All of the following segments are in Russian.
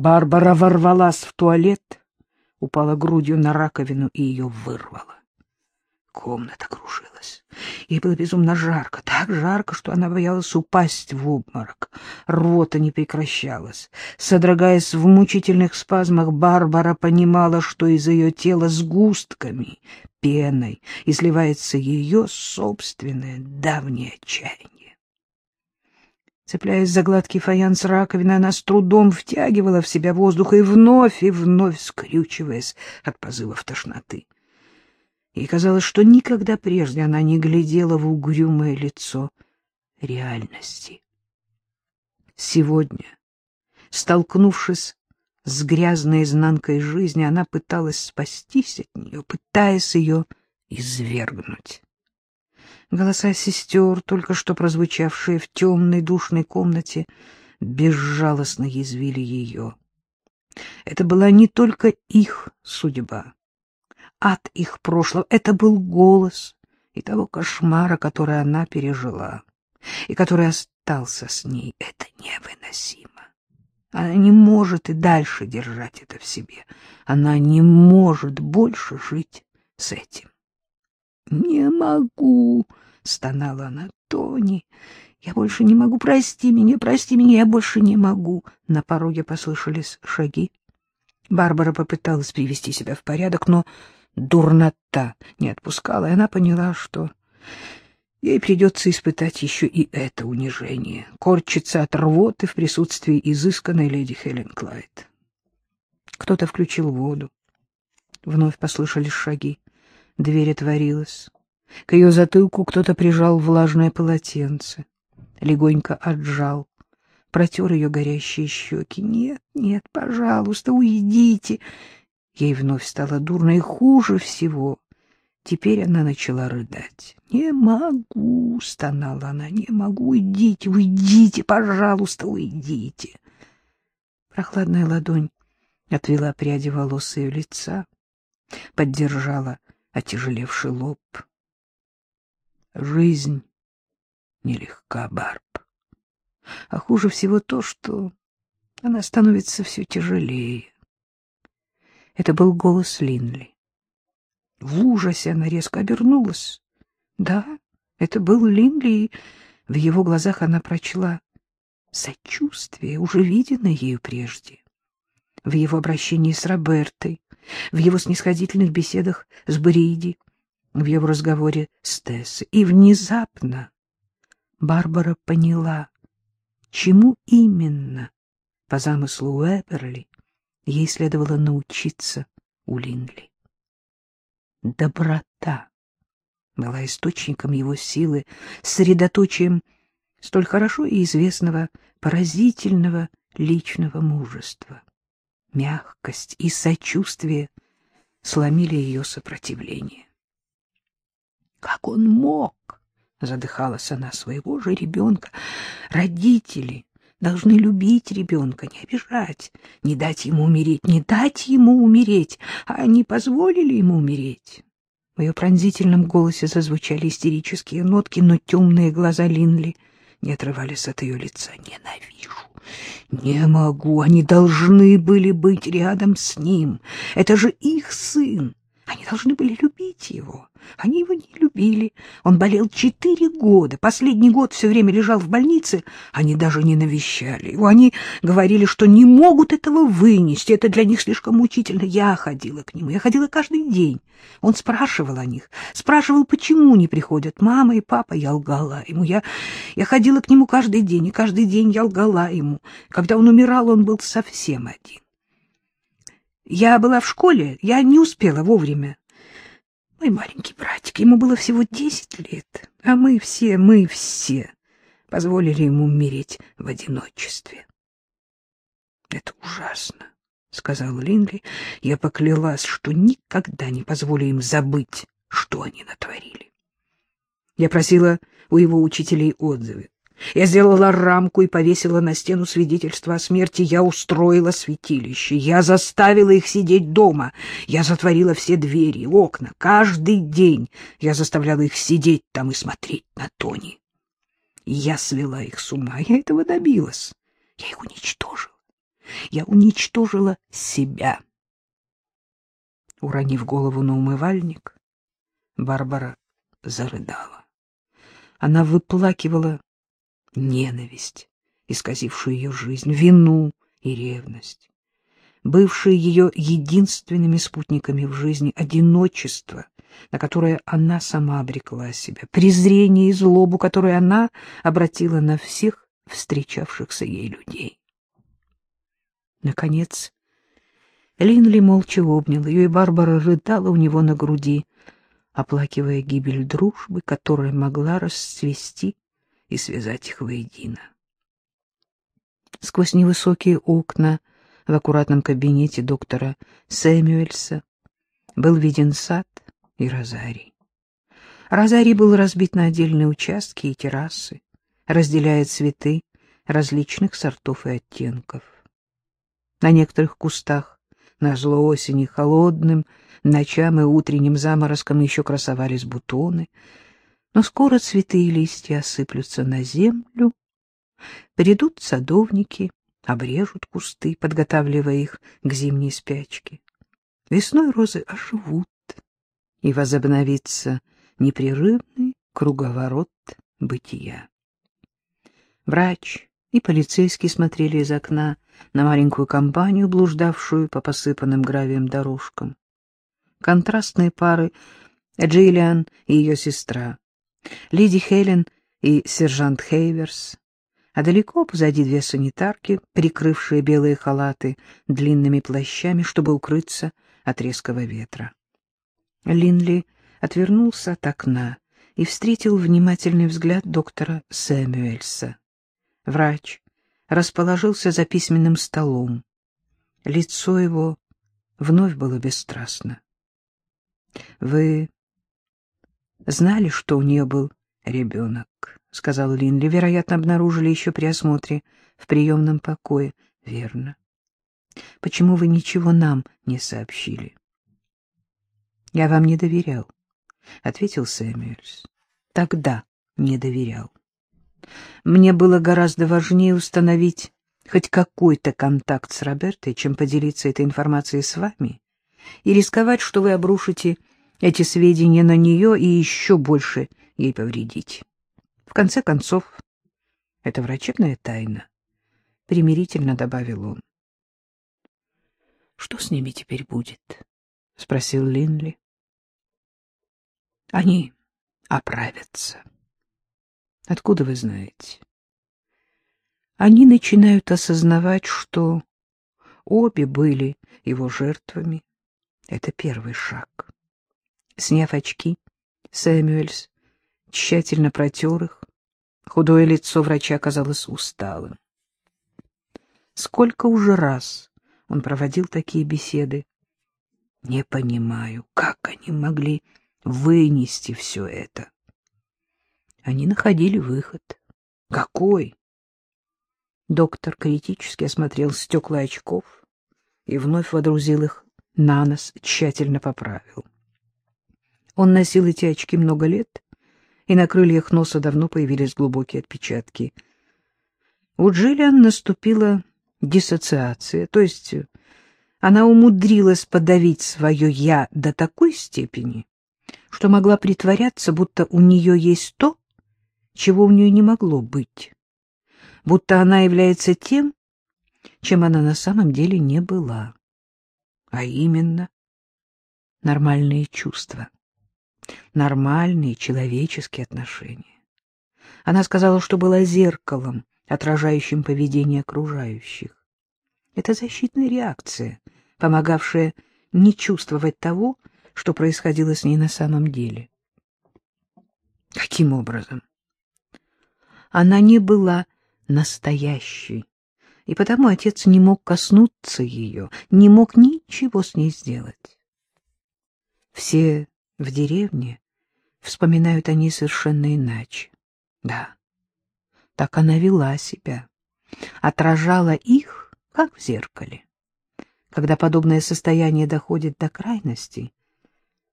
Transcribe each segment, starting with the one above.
Барбара ворвалась в туалет, упала грудью на раковину и ее вырвала. Комната кружилась. Ей было безумно жарко, так жарко, что она боялась упасть в обморок. Рвота не прекращалась. Содрогаясь в мучительных спазмах, Барбара понимала, что из ее тела сгустками, пеной, изливается ее собственное давнее отчаяние. Цепляясь за гладкий фаянс раковины, она с трудом втягивала в себя воздух и вновь и вновь скрючиваясь от позывов тошноты. Ей казалось, что никогда прежде она не глядела в угрюмое лицо реальности. Сегодня, столкнувшись с грязной изнанкой жизни, она пыталась спастись от нее, пытаясь ее извергнуть. Голоса сестер, только что прозвучавшие в темной душной комнате, безжалостно язвили ее. Это была не только их судьба ад их прошлого. Это был голос и того кошмара, который она пережила, и который остался с ней. Это невыносимо. Она не может и дальше держать это в себе. Она не может больше жить с этим. «Не могу!» — стонала она. «Тони, я больше не могу. Прости меня, прости меня, я больше не могу!» На пороге послышались шаги. Барбара попыталась привести себя в порядок, но дурнота не отпускала, и она поняла, что ей придется испытать еще и это унижение, корчиться от рвоты в присутствии изысканной леди Хелен Клайд. Кто-то включил воду. Вновь послышались шаги. Дверь отворилась. К ее затылку кто-то прижал влажное полотенце. Легонько отжал. Протер ее горящие щеки. «Нет, нет, пожалуйста, уйдите!» Ей вновь стало дурно и хуже всего. Теперь она начала рыдать. «Не могу!» — стонала она. «Не могу! Уйдите! Уйдите! Пожалуйста, уйдите!» Прохладная ладонь отвела пряди волос ее лица, поддержала отяжелевший лоб. Жизнь нелегка, Барб. А хуже всего то, что она становится все тяжелее. Это был голос Линли. В ужасе она резко обернулась. Да, это был Линли, и в его глазах она прочла сочувствие, уже виденное ею прежде. В его обращении с Робертой, в его снисходительных беседах с Бриди, в его разговоре с Тессой. И внезапно Барбара поняла, чему именно, по замыслу Уэберли, ей следовало научиться у Линли. Доброта была источником его силы, средоточием столь хорошо и известного поразительного личного мужества. Мягкость и сочувствие сломили ее сопротивление. Как он мог? Задыхалась она своего же ребенка. Родители должны любить ребенка, не обижать, не дать ему умереть, не дать ему умереть, а они позволили ему умереть. В ее пронзительном голосе зазвучали истерические нотки, но темные глаза Линли не отрывались от ее лица. «Ненавижу! Не могу! Они должны были быть рядом с ним! Это же их сын! Они должны были любить его!» Они его не любили. Он болел четыре года. Последний год все время лежал в больнице. Они даже не навещали его. Они говорили, что не могут этого вынести. Это для них слишком мучительно. Я ходила к нему. Я ходила каждый день. Он спрашивал о них. Спрашивал, почему не приходят мама и папа. Я лгала ему. Я, я ходила к нему каждый день. И каждый день я лгала ему. Когда он умирал, он был совсем один. Я была в школе. Я не успела вовремя. Мой маленький братик, ему было всего десять лет, а мы все, мы все позволили ему умереть в одиночестве. — Это ужасно, — сказал Линли. Я поклялась, что никогда не позволю им забыть, что они натворили. Я просила у его учителей отзывы. Я сделала рамку и повесила на стену свидетельство о смерти. Я устроила святилище. Я заставила их сидеть дома. Я затворила все двери, окна. Каждый день я заставляла их сидеть там и смотреть на Тони. я свела их с ума. Я этого добилась. Я их уничтожила. Я уничтожила себя. Уронив голову на умывальник, Барбара зарыдала. Она выплакивала ненависть, исказившую ее жизнь, вину и ревность, бывшие ее единственными спутниками в жизни, одиночество, на которое она сама обрекла себя, презрение и злобу, которое она обратила на всех встречавшихся ей людей. Наконец, Линли молча обнял ее, и Барбара рыдала у него на груди, оплакивая гибель дружбы, которая могла расцвести и связать их воедино. Сквозь невысокие окна в аккуратном кабинете доктора Сэмюэльса был виден сад и розарий. Розарий был разбит на отдельные участки и террасы, разделяя цветы различных сортов и оттенков. На некоторых кустах, на зло осени холодным, ночам и утренним заморозком еще красовались бутоны, но скоро цветы и листья осыплются на землю, придут садовники, обрежут кусты, подготавливая их к зимней спячке. Весной розы оживут, и возобновится непрерывный круговорот бытия. Врач и полицейский смотрели из окна на маленькую компанию, блуждавшую по посыпанным гравием дорожкам. Контрастные пары Джиллиан и ее сестра, Лиди Хелен и сержант Хейверс, а далеко позади две санитарки, прикрывшие белые халаты длинными плащами, чтобы укрыться от резкого ветра. Линли отвернулся от окна и встретил внимательный взгляд доктора Сэмюэльса. Врач расположился за письменным столом. Лицо его вновь было бесстрастно. — Вы знали, что у нее был ребенок? — сказал Линли. — Вероятно, обнаружили еще при осмотре в приемном покое. — Верно. — Почему вы ничего нам не сообщили? — Я вам не доверял, — ответил Сэмюэльс. — Тогда не доверял. Мне было гораздо важнее установить хоть какой-то контакт с Робертой, чем поделиться этой информацией с вами и рисковать, что вы обрушите эти сведения на нее и еще больше ей повредить. В конце концов, это врачебная тайна, — примирительно добавил он. — Что с ними теперь будет? — спросил Линли. — Они оправятся. Откуда вы знаете? Они начинают осознавать, что обе были его жертвами. Это первый шаг. Сняв очки, Сэмюэльс тщательно протер их. Худое лицо врача казалось усталым. Сколько уже раз он проводил такие беседы. Не понимаю, как они могли вынести все это. Они находили выход. Какой? Доктор критически осмотрел стекла очков и вновь водрузил их на нос, тщательно поправил. Он носил эти очки много лет, и на крыльях носа давно появились глубокие отпечатки. У Джиллиан наступила диссоциация, то есть она умудрилась подавить свое «я» до такой степени, что могла притворяться, будто у нее есть то, чего у нее не могло быть, будто она является тем, чем она на самом деле не была, а именно нормальные чувства, нормальные человеческие отношения. Она сказала, что была зеркалом, отражающим поведение окружающих. Это защитная реакция, помогавшая не чувствовать того, что происходило с ней на самом деле. Каким образом? Она не была настоящей, и потому отец не мог коснуться ее, не мог ничего с ней сделать. Все в деревне вспоминают о ней совершенно иначе. Да, так она вела себя, отражала их, как в зеркале. Когда подобное состояние доходит до крайности,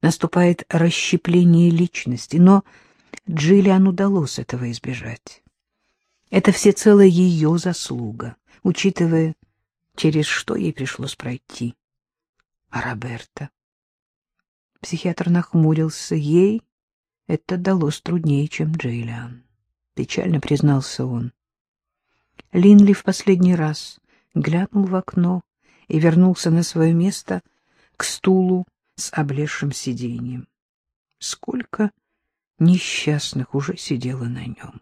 наступает расщепление личности, но Джиллиан удалось этого избежать. Это всецело ее заслуга, учитывая, через что ей пришлось пройти. А Роберта? Психиатр нахмурился. Ей это далось труднее, чем Джейлиан. Печально признался он. Линли в последний раз глянул в окно и вернулся на свое место к стулу с облезшим сиденьем. Сколько несчастных уже сидело на нем.